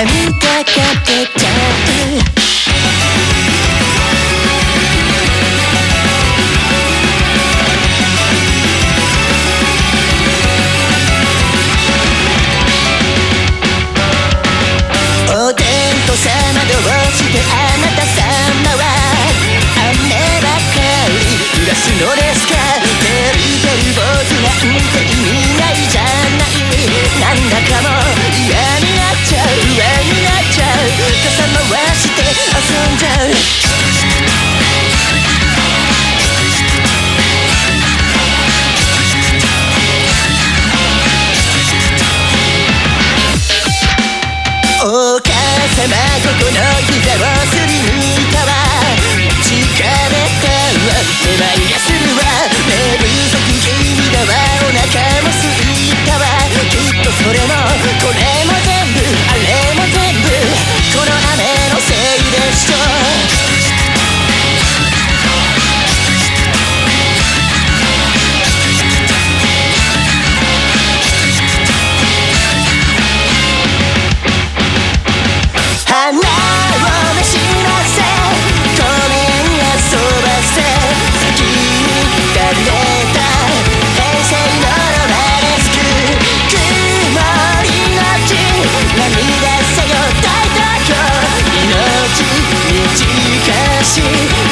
Can you take a take? し